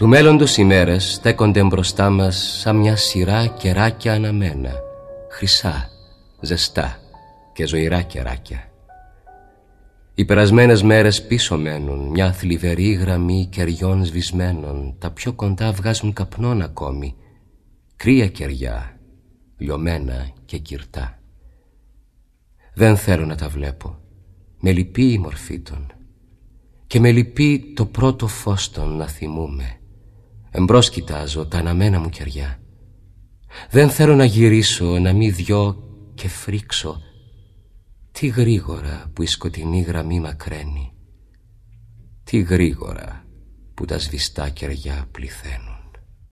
Του μέλλοντος οι μέρες στέκονται μπροστά μας σαν μια σειρά κεράκια αναμένα, χρυσά, ζεστά και ζωηρά κεράκια. Οι περασμένες μέρες πίσω μένουν μια θλιβερή γραμμή κεριών σβησμένων, τα πιο κοντά βγάζουν καπνών ακόμη, κρύα κεριά, λιωμένα και κυρτά. Δεν θέλω να τα βλέπω, με λυπεί η μορφή των και με λυπεί το πρώτο φως των να θυμούμε Εμπρός κοιτάζω τα αναμένα μου κεριά. Δεν θέλω να γυρίσω, να μη δυο και φρίξω. Τι γρήγορα που η σκοτεινή γραμμή μακραίνει. Τι γρήγορα που τα σβηστά κεριά πληθαίνουν